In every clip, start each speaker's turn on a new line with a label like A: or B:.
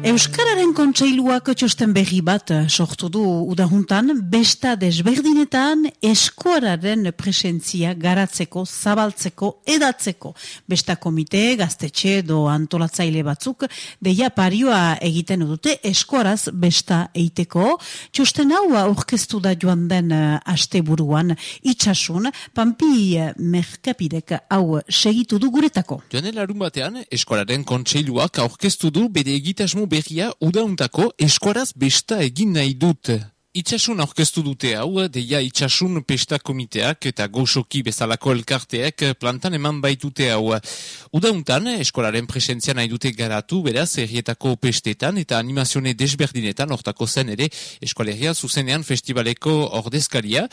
A: Euskararen kontseiluak txosten berri bat sortu du udahuntan, besta desberdinetan eskuararen presentzia garatzeko, zabaltzeko, edatzeko. Besta komite, gaztetxe do antolatzaile batzuk, deia parioa egiten dute eskuaraz besta eiteko. Txosten hau aurkeztu da joan den aste buruan itxasun, pampi merkapidek hau segitu du guretako.
B: Joan larun batean, eskuararen kontseiluak aurkeztu du bere egitasmo berria udauntako eskuaraz besta egin nahi dut. Itxasun aurkeztu dute hau, deia itxasun pesta komiteak eta goxoki bezalako elkarteak plantan eman baitute hau. Udauntan, eskolaren presentzia nahi dute garatu, beraz, errietako pestetan eta animazione desberdinetan, hortako zen ere, eskoleria zuzenean festivaleko ordezkaria.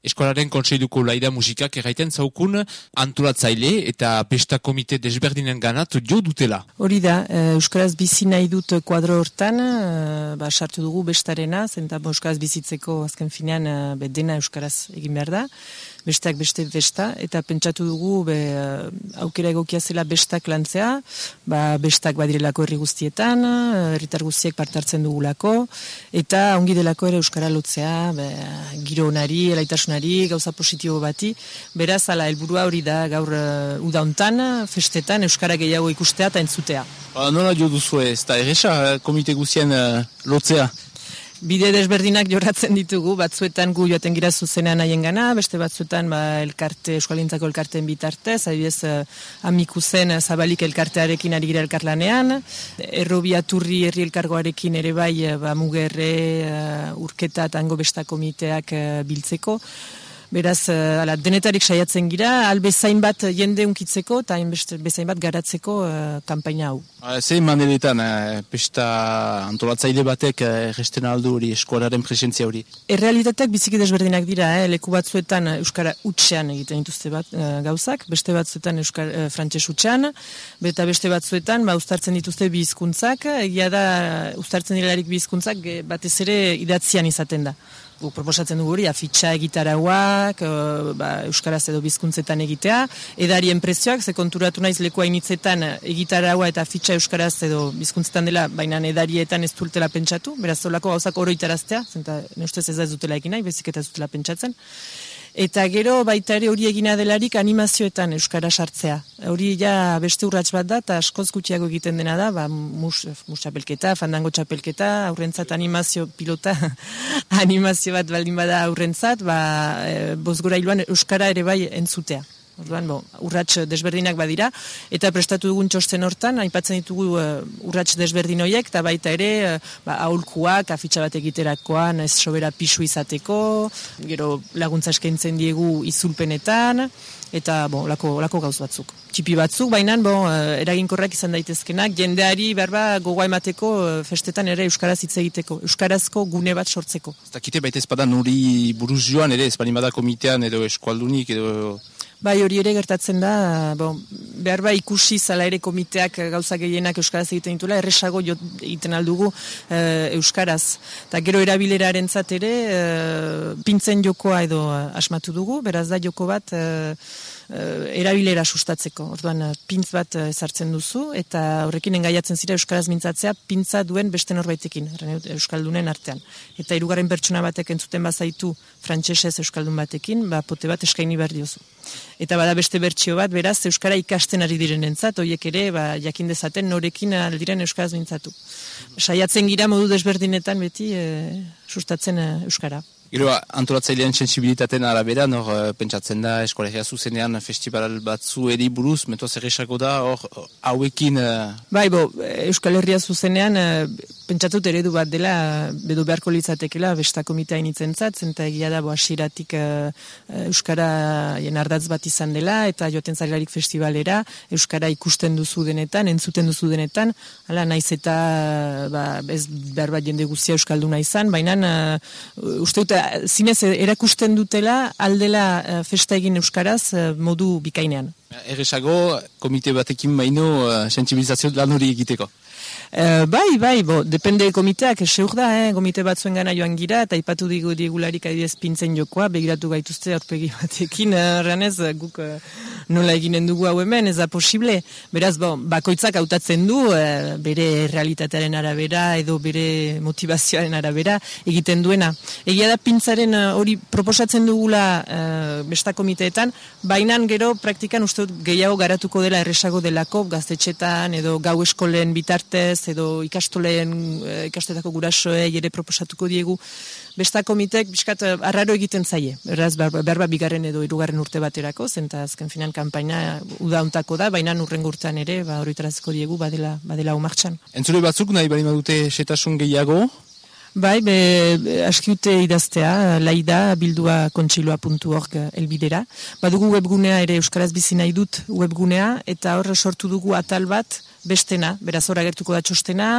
B: Eskolaren kontseiluko laida musikak erraiten zaukun antolatzaile eta pesta komite desberdinen ganat jo dutela.
C: Hori da, Euskaraz bizi nahi dut kuadro hortan, ba, sartu dugu bestarena, zenta Euskaraz bizitzeko azken finean dena Euskaraz egin behar da besteak beste besta, eta pentsatu dugu be, aukera egokia zela bestak lantzea, ba, bestak badirelako herri guztietan, herritar guztiek partartzen dugulako, eta ongi delako ere Euskara lotzea, be, giro onari, elaitasunari, gauza positibo bati, beraz, ala, helburua hori da gaur uh, udauntan, festetan, Euskara gehiago ikustea eta entzutea.
D: Ba, nola jo duzu ez, eta erresa, komite guztien uh, lotzea?
C: Bide desberdinak joratzen ditugu, batzuetan gu joaten gira zuzenean haien gana, beste batzuetan ba, elkarte, eskualintzako elkarteen bitartez, adibidez uh, amikuzen zabalik elkartearekin ari gira elkarlanean, errobia turri herri elkargoarekin ere bai ba, mugerre, uh, urketa tango besta komiteak uh, biltzeko, Beraz, uh, ala, denetarik saiatzen gira, albezain bat jende unkitzeko eta bezain bat garatzeko uh, kampaina hau.
D: Zein maneretan, uh, pesta antolatzaile batek erresten uh, aldu hori eskualaren presentzia hori?
C: Errealitateak biziki desberdinak dira, eh? leku batzuetan Euskara utxean egiten dituzte bat, gauzak, beste batzuetan Euskara uh, frantses utxean, beta beste batzuetan ba, ustartzen dituzte bizkuntzak, egia da ustartzen direlarik bizkuntzak batez ere idatzian izaten da guk proposatzen dugu hori, afitxa egitarauak, uh, ba, Euskaraz edo bizkuntzetan egitea, edarien prezioak, ze konturatu naiz leku hainitzetan egitaraua eta afitxa Euskaraz edo bizkuntzetan dela, baina edarietan ez dutela pentsatu, beraz zolako gauzak oroitaraztea, zenta ne ustez ez da ez dutela eginai, bezik eta ez dutela pentsatzen. Eta gero baita ere hori egina delarik animazioetan euskara sartzea. Hori ja beste urrats bat da eta askoz gutxiago egiten dena da, ba mus, mus txapelketa, fandango txapelketa, aurrentzat animazio pilota, animazio bat baldin bada aurrentzat, ba e, bozgora iluan euskara ere bai entzutea. Orduan, bo, urrats desberdinak badira, eta prestatu dugun txosten hortan, aipatzen ditugu uh, urrats desberdin horiek, eta baita ere, uh, ba, aholkuak, afitxa bat egiterakoan, ez sobera pisu izateko, gero laguntza eskaintzen diegu izulpenetan, eta, bo, lako, lako gauz batzuk. Txipi batzuk, baina, bo, uh, eraginkorrak izan daitezkenak, jendeari, berba, gogoa emateko, festetan ere Euskaraz hitz egiteko, Euskarazko gune bat sortzeko.
D: Eta kite baita ezpada nuri buruz joan ere, ezpadin bada komitean edo eskualdunik edo
C: Bai, hori ere gertatzen da, bon, behar bai ikusi zala ere komiteak gauza gehienak Euskaraz egiten ditula, erresago jo, egiten aldugu e, Euskaraz. Eta gero erabileraren ere, e, pintzen jokoa edo asmatu dugu, beraz da joko bat, e, erabilera sustatzeko. Orduan, pintz bat ezartzen duzu, eta horrekin engaiatzen zira Euskaraz mintzatzea, pintza duen beste norbaitekin, Euskaldunen artean. Eta hirugarren pertsona batek entzuten bazaitu frantsesez Euskaldun batekin, ba, pote bat eskaini behar diozu. Eta bada beste bertsio bat, beraz, Euskara ikasten ari diren entzat, oiek ere, ba, jakin dezaten norekin aldiren Euskaraz mintzatu. Saiatzen gira modu desberdinetan beti e, sustatzen e, Euskara.
D: Gero, antolatzailean sensibilitaten arabera, nor, uh, pentsatzen da, eskolegia zuzenean festival batzu eri buruz, metoz erresako da, hor, hauekin... Uh...
C: Bai, bo, Euskal Herria zuzenean, uh, pentsatut eredu bat dela, bedo beharko litzatekela, besta komitea initzen zatzen, eta egia da, bo, asiratik uh, Euskara jen ardatz bat izan dela, eta joaten zarilarik festivalera, Euskara ikusten duzu denetan, entzuten duzu denetan, ala, naiz eta, ba, ez behar bat jende guztia Euskalduna izan, baina, uh, uste zinez erakusten dutela aldela uh, festa egin euskaraz uh, modu bikainean.
D: Erresago, komite batekin baino uh, sensibilizazio lan hori egiteko.
C: E, bai, bai, bo, depende komiteak, eseur da, eh? komite batzuen gana joan gira, eta ipatu digu digularik adidez pintzen jokoa, begiratu gaituzte aurpegi batekin, erranez, guk uh, nola eginen dugu hau hemen, ez da posible. Beraz, bo, bakoitzak hautatzen du, bere realitatearen arabera, edo bere motivazioaren arabera, egiten duena. Egia da pintzaren hori proposatzen dugula uh, besta komiteetan, bainan gero praktikan uste gehiago garatuko dela erresago delako, gaztetxetan, edo gau eskolen bitartez, edo ikastoleen eh, ikastetako gurasoei ere proposatuko diegu besta komitek biskat eh, arraro egiten zaie. Beraz berba bigarren edo hirugarren urte baterako, zenta azken finan kanpaina udauntako da, baina urren urtean ere ba horretarazko diegu badela badela umartxan.
D: Entzule batzuk nahi bali dute setasun gehiago,
C: Bai, be, askiute idaztea, laida, bildua kontxiloa.org elbidera. Badugu webgunea ere Euskaraz bizi nahi dut webgunea, eta hor sortu dugu atal bat, bestena, beraz hor agertuko da txostena,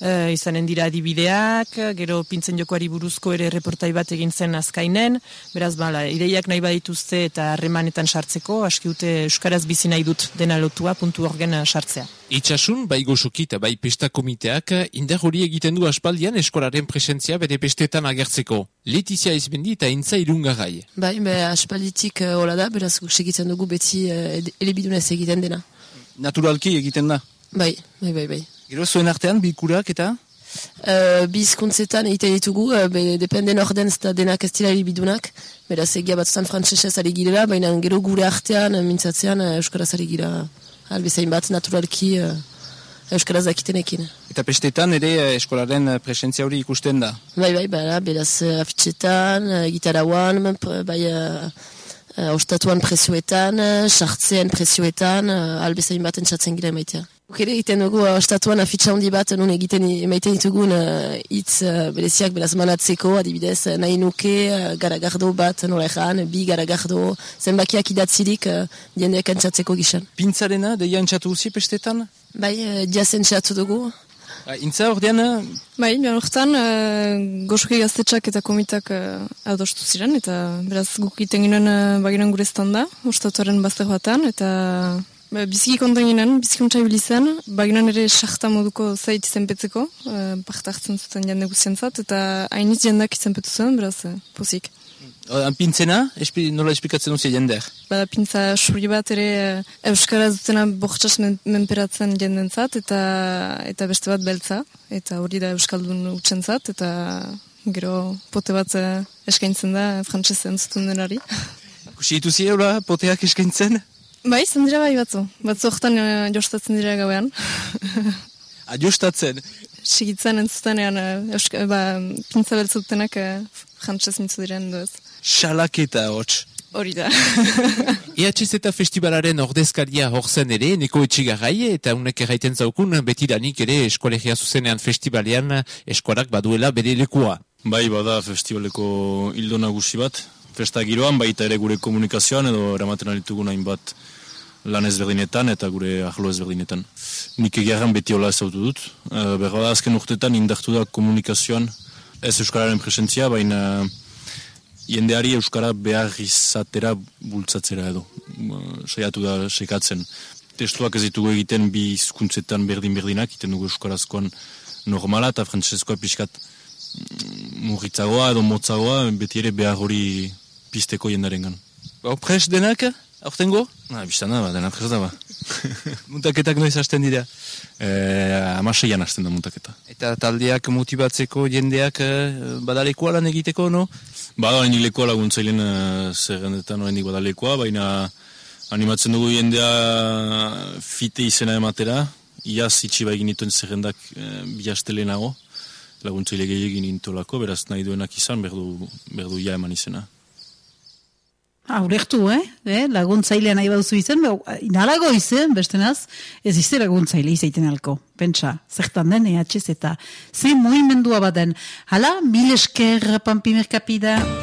C: e, izanen dira adibideak, gero pintzen jokoari buruzko ere reportai bat egin zen azkainen, beraz bala, ideiak nahi badituzte eta harremanetan sartzeko, askiute Euskaraz bizi nahi dut dena lotua puntu orgen sartzea.
B: Itxasun, bai gozoki eta bai pesta komiteak, indar hori egiten du aspaldian eskolaren presentzia bere pestetan agertzeko. Letizia izbendi eta intza irungarai.
E: Bai, be, aspalditik uh, hola da, beraz segitzen dugu beti elebidunez egiten dena.
D: Naturalki egiten da?
E: Bai, bai, bai, bai.
D: Gero zuen artean, bilkurak eta?
E: Uh, bizkuntzetan egiten ditugu, uh, be, dependen orden eta denak ez dira bidunak, beraz egia batzutan frantzesez ari girela, baina gero gure artean, mintzatzean, uh, Euskaraz ari gira, albezain bat, naturalki, uh, Euskaraz dakitenekin.
D: Eta pestetan ere eskolaren presentzia hori ikusten da?
E: Bai, bai, bai, beraz afitxetan, uh, gitarauan, bai, uh, ostatuan presioetan, sartzean presioetan, uh, albezain bat entzatzen gira emaitea. Ukere egiten dugu uh, ostatuan afitxa handi bat nun egiten emaiten ditugun hitz uh, uh, bereziak beraz manatzeko, adibidez nahi nuke uh, garagardo bat nola egan, bi garagardo zenbakiak idatzirik uh, diendeak entzatzeko gizan.
D: Pintzarena, deia entzatu guzi pestetan?
E: Bai, uh, diaz entzatu dugu.
D: Uh, intza hor dian?
F: Bai, bian horretan, uh, gozuke gaztetxak eta komitak uh, adostu ziren, eta beraz guk iten ginen uh, baginan gure standa, ostatuaren bazte joatan, eta biziki kontan ginen, biziki kontsa ibilizen, baginan ere sarta moduko zait izenpetzeko, e, part hartzen zuten jende guztientzat, eta hainiz jendak izenpetu zuen, beraz, e, pozik.
D: Pintzena, espi, nola esplikatzen duzia jender?
F: Ba, pintza suri bat ere e, Euskara dutena bortxas men, menperatzen jendentzat, eta eta beste bat beltza, eta hori da Euskaldun utxentzat, eta gero pote bat e, eskaintzen da frantsezen zuten denari.
D: Kusi dituzi poteak eskaintzen?
F: Bai, zen dira bai batzu. Batzu oktan uh, jostatzen dira gauean.
D: A jostatzen?
F: Sigitzen entzutenean, uh, ba, pintza beltzutenak uh, jantzaz mintzu diren duaz.
D: Salaketa hotx.
F: Hori da.
B: EHZ eta festivalaren ordezkaria horzen ere, neko etxigarrai, eta unek erraiten zaukun, betidanik ere eskolegia zuzenean festivalean eskolak baduela bere lekua.
G: Bai, bada festivaleko hildo nagusi bat, festa giroan, baita ere gure komunikazioan edo eramaten alitugu nahin bat lan ezberdinetan eta gure ahlo ezberdinetan. Nik egeran beti hola ezautu dut. Uh, Berra da azken urtetan indartu da komunikazioan ez Euskararen presentzia, baina jendeari Euskara behar izatera bultzatzera edo. Uh, saiatu da sekatzen. Testuak ez ditugu egiten bi hizkuntzetan berdin-berdinak, egiten dugu Euskarazkoan normala eta frantzeskoa pixkat mm, murritzagoa edo motzagoa, beti ere behar hori pisteko jendaren gan.
D: Ba, denak? Aurtengo?
G: Na, biztan da, ba, dena prez da, ba.
D: muntaketak noiz hasten dira?
G: E, amaseian hasten da muntaketa.
D: Eta taldeak motibatzeko jendeak e, badalekoa lan egiteko, no?
G: Bada, hori lekoa laguntzailen e, zerrendetan hori badalekoa, baina animatzen dugu jendea fite izena ematera, iaz itxiba egin dituen zerrendak e, bihastelenago, laguntzaile gehiagin intolako, beraz nahi duenak izan, berdu, berdu ja eman izena.
A: Aurrektu, eh? eh? Laguntzailea nahi bauzu izen, inalago izen, bestenaz, ez izte laguntzaile izaiten alko. Pentsa, zertan den, ehatxez eta ze muimendua baden. Hala, mil esker, pampimerkapida.